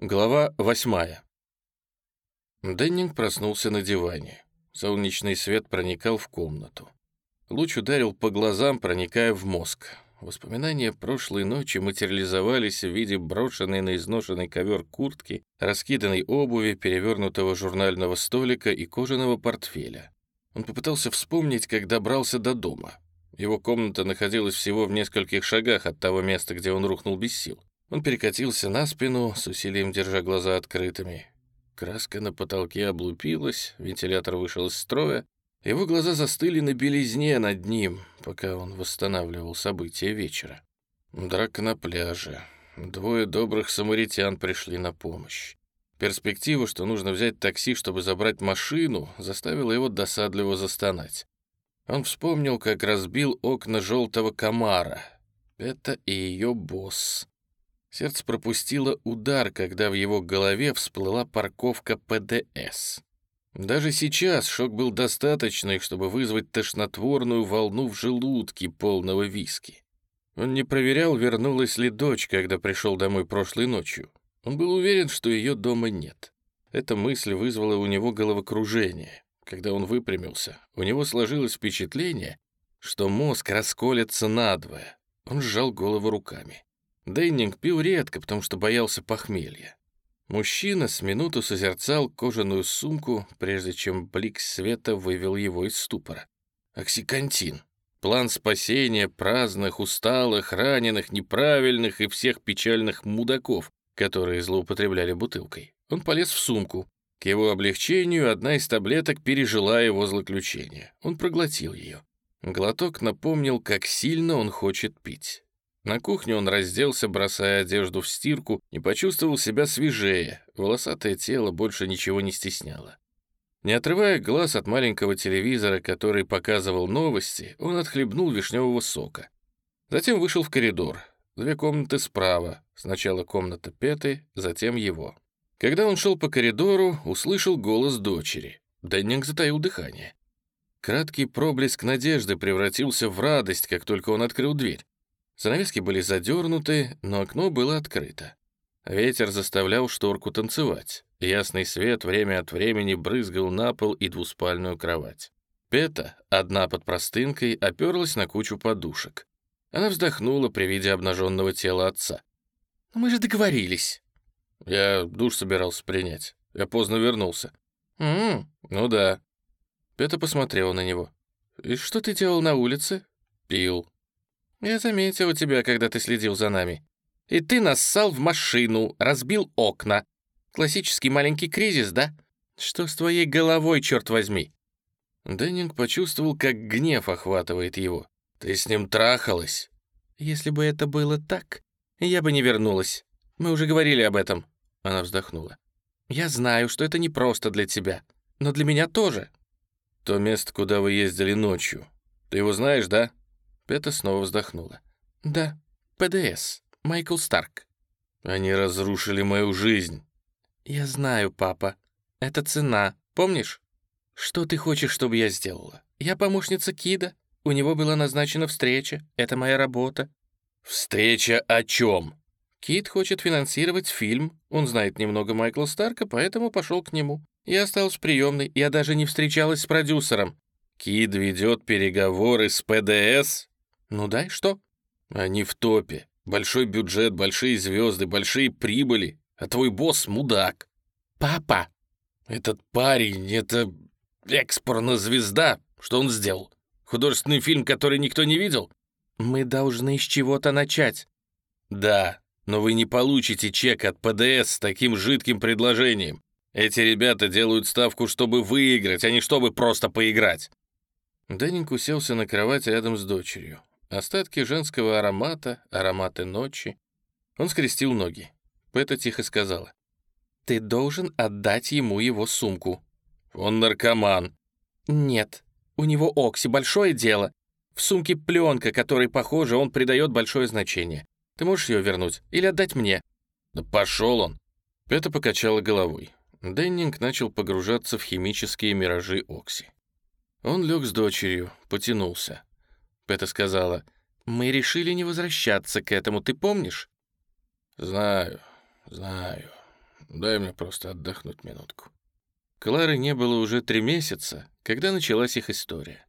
Глава восьмая. Деннинг проснулся на диване. Солнечный свет проникал в комнату. Луч ударил по глазам, проникая в мозг. Воспоминания прошлой ночи материализовались в виде брошенной на изношенный ковер куртки, раскиданной обуви, перевернутого журнального столика и кожаного портфеля. Он попытался вспомнить, как добрался до дома. Его комната находилась всего в нескольких шагах от того места, где он рухнул без сил. Он перекатился на спину, с усилием держа глаза открытыми. Краска на потолке облупилась, вентилятор вышел из строя. Его глаза застыли на белизне над ним, пока он восстанавливал события вечера. Драка на пляже. Двое добрых самаритян пришли на помощь. Перспектива, что нужно взять такси, чтобы забрать машину, заставила его досадливо застонать. Он вспомнил, как разбил окна желтого комара. Это и ее босс. Сердце пропустило удар, когда в его голове всплыла парковка ПДС. Даже сейчас шок был достаточный, чтобы вызвать тошнотворную волну в желудке полного виски. Он не проверял, вернулась ли дочь, когда пришел домой прошлой ночью. Он был уверен, что ее дома нет. Эта мысль вызвала у него головокружение. Когда он выпрямился, у него сложилось впечатление, что мозг расколется надвое. Он сжал голову руками. Дейнинг пил редко, потому что боялся похмелья. Мужчина с минуту созерцал кожаную сумку, прежде чем блик света вывел его из ступора. Оксикантин. План спасения праздных, усталых, раненых, неправильных и всех печальных мудаков, которые злоупотребляли бутылкой. Он полез в сумку. К его облегчению одна из таблеток пережила его злоключение. Он проглотил ее. Глоток напомнил, как сильно он хочет пить. На кухне он разделся, бросая одежду в стирку, и почувствовал себя свежее, волосатое тело больше ничего не стесняло. Не отрывая глаз от маленького телевизора, который показывал новости, он отхлебнул вишневого сока. Затем вышел в коридор. Две комнаты справа, сначала комната Петы, затем его. Когда он шел по коридору, услышал голос дочери. Деннинг затаил дыхание. Краткий проблеск надежды превратился в радость, как только он открыл дверь. Занавески были задернуты, но окно было открыто. Ветер заставлял шторку танцевать. Ясный свет время от времени брызгал на пол и двуспальную кровать. Пета, одна под простынкой, оперлась на кучу подушек. Она вздохнула при виде обнаженного тела отца. «Мы же договорились». «Я душ собирался принять. Я поздно вернулся». «М-м, ну да». Пета посмотрела на него. «И что ты делал на улице?» «Пил». «Я заметил тебя, когда ты следил за нами. И ты нассал в машину, разбил окна. Классический маленький кризис, да? Что с твоей головой, черт возьми?» Деннинг почувствовал, как гнев охватывает его. «Ты с ним трахалась?» «Если бы это было так, я бы не вернулась. Мы уже говорили об этом». Она вздохнула. «Я знаю, что это непросто для тебя, но для меня тоже». «То место, куда вы ездили ночью. Ты его знаешь, да?» Пета снова вздохнула. «Да, ПДС, Майкл Старк». «Они разрушили мою жизнь». «Я знаю, папа. Это цена, помнишь? Что ты хочешь, чтобы я сделала? Я помощница Кида. У него была назначена встреча. Это моя работа». «Встреча о чем?» Кит хочет финансировать фильм. Он знает немного Майкла Старка, поэтому пошел к нему. Я осталась в приемной. Я даже не встречалась с продюсером. Кид ведет переговоры с ПДС? «Ну дай, что?» «Они в топе. Большой бюджет, большие звезды, большие прибыли. А твой босс — мудак». «Папа!» «Этот парень — это экспорно-звезда. Что он сделал? Художественный фильм, который никто не видел?» «Мы должны с чего-то начать». «Да, но вы не получите чек от ПДС с таким жидким предложением. Эти ребята делают ставку, чтобы выиграть, а не чтобы просто поиграть». Деннинг уселся на кровать рядом с дочерью. Остатки женского аромата, ароматы ночи. Он скрестил ноги. Пэта тихо сказала. «Ты должен отдать ему его сумку». «Он наркоман». «Нет, у него Окси, большое дело. В сумке пленка, которой, похоже, он придает большое значение. Ты можешь ее вернуть или отдать мне?» «Да пошел он!» Пета покачала головой. Деннинг начал погружаться в химические миражи Окси. Он лег с дочерью, потянулся. Пэта сказала, «Мы решили не возвращаться к этому, ты помнишь?» «Знаю, знаю. дай мне просто отдохнуть минутку». Клары не было уже три месяца, когда началась их история.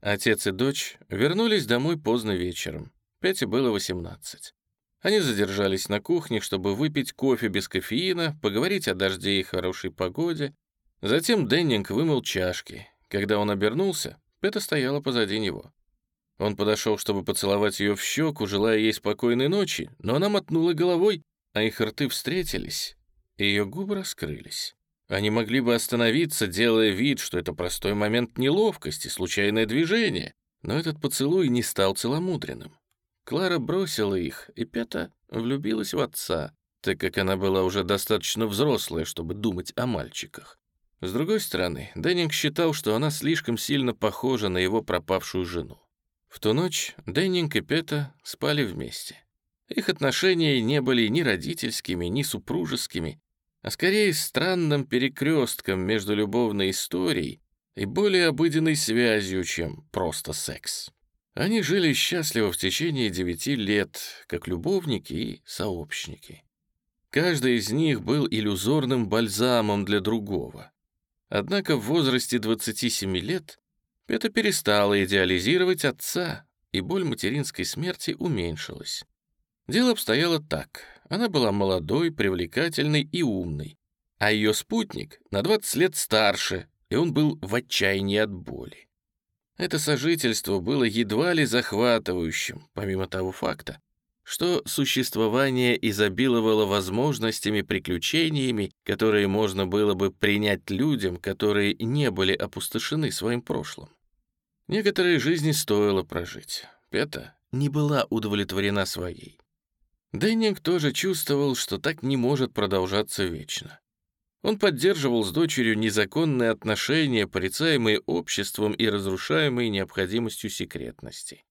Отец и дочь вернулись домой поздно вечером. Пете было 18. Они задержались на кухне, чтобы выпить кофе без кофеина, поговорить о дожде и хорошей погоде. Затем Деннинг вымыл чашки. Когда он обернулся, Пета стояла позади него. Он подошел, чтобы поцеловать ее в щеку, желая ей спокойной ночи, но она мотнула головой, а их рты встретились, и ее губы раскрылись. Они могли бы остановиться, делая вид, что это простой момент неловкости, случайное движение, но этот поцелуй не стал целомудренным. Клара бросила их, и Пета влюбилась в отца, так как она была уже достаточно взрослая, чтобы думать о мальчиках. С другой стороны, Деннинг считал, что она слишком сильно похожа на его пропавшую жену. В ту ночь Деннинг и Пета спали вместе. Их отношения не были ни родительскими, ни супружескими, а скорее странным перекрестком между любовной историей и более обыденной связью, чем просто секс. Они жили счастливо в течение девяти лет, как любовники и сообщники. Каждый из них был иллюзорным бальзамом для другого. Однако в возрасте 27 лет Пета перестала идеализировать отца, и боль материнской смерти уменьшилась. Дело обстояло так. Она была молодой, привлекательной и умной, а ее спутник на 20 лет старше, и он был в отчаянии от боли. Это сожительство было едва ли захватывающим, помимо того факта, что существование изобиловало возможностями, приключениями, которые можно было бы принять людям, которые не были опустошены своим прошлым. Некоторые жизни стоило прожить. Пета не была удовлетворена своей. Деннинг тоже чувствовал, что так не может продолжаться вечно. Он поддерживал с дочерью незаконные отношения, порицаемые обществом и разрушаемые необходимостью секретности.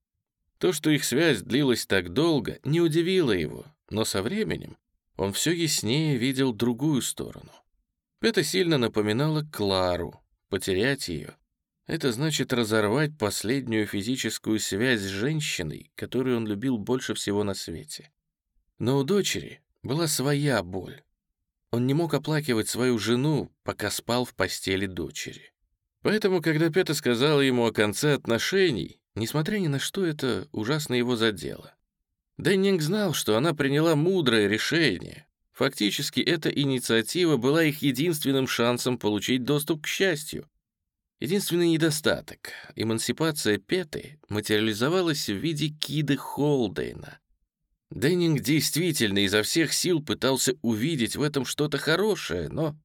То, что их связь длилась так долго, не удивило его, но со временем он все яснее видел другую сторону. Это сильно напоминало Клару. Потерять ее — это значит разорвать последнюю физическую связь с женщиной, которую он любил больше всего на свете. Но у дочери была своя боль. Он не мог оплакивать свою жену, пока спал в постели дочери. Поэтому, когда Пета сказала ему о конце отношений, несмотря ни на что, это ужасно его задело. Деннинг знал, что она приняла мудрое решение. Фактически, эта инициатива была их единственным шансом получить доступ к счастью. Единственный недостаток — эмансипация Петы материализовалась в виде Киды Холдейна, Деннинг действительно изо всех сил пытался увидеть в этом что-то хорошее, но...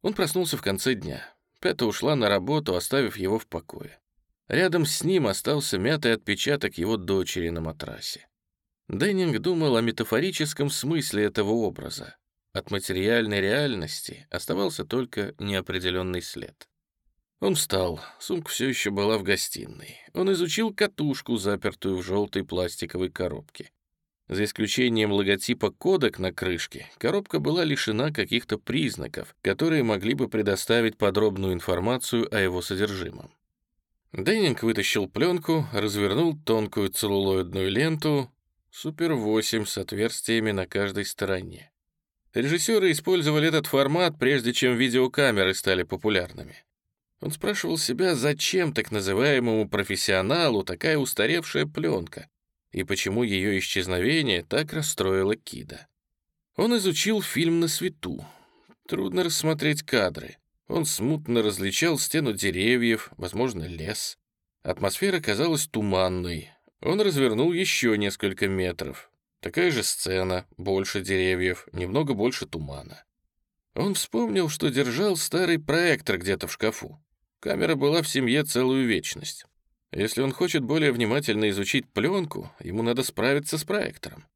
Он проснулся в конце дня. Пята ушла на работу, оставив его в покое. Рядом с ним остался мятый отпечаток его дочери на матрасе. Деннинг думал о метафорическом смысле этого образа. От материальной реальности оставался только неопределенный след. Он встал, сумка все еще была в гостиной. Он изучил катушку, запертую в желтой пластиковой коробке. За исключением логотипа «Кодек» на крышке, коробка была лишена каких-то признаков, которые могли бы предоставить подробную информацию о его содержимом. Деннинг вытащил пленку, развернул тонкую целлулоидную ленту «Супер-8» с отверстиями на каждой стороне. Режиссеры использовали этот формат, прежде чем видеокамеры стали популярными. Он спрашивал себя, зачем так называемому профессионалу такая устаревшая пленка, и почему ее исчезновение так расстроило Кида. Он изучил фильм на свету. Трудно рассмотреть кадры. Он смутно различал стену деревьев, возможно, лес. Атмосфера казалась туманной. Он развернул еще несколько метров. Такая же сцена, больше деревьев, немного больше тумана. Он вспомнил, что держал старый проектор где-то в шкафу. Камера была в семье целую вечность. Если он хочет более внимательно изучить пленку, ему надо справиться с проектором.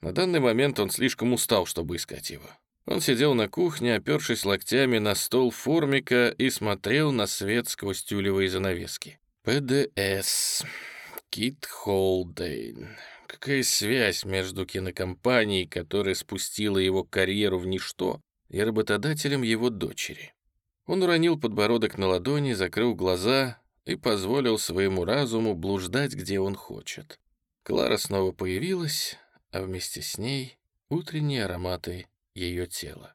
На данный момент он слишком устал, чтобы искать его. Он сидел на кухне, опершись локтями на стол формика и смотрел на свет сквозь тюлевые занавески. ПДС. Кит Холдейн. Какая связь между кинокомпанией, которая спустила его карьеру в ничто, и работодателем его дочери? Он уронил подбородок на ладони, закрыл глаза, и позволил своему разуму блуждать, где он хочет. Клара снова появилась, а вместе с ней утренние ароматы ее тела.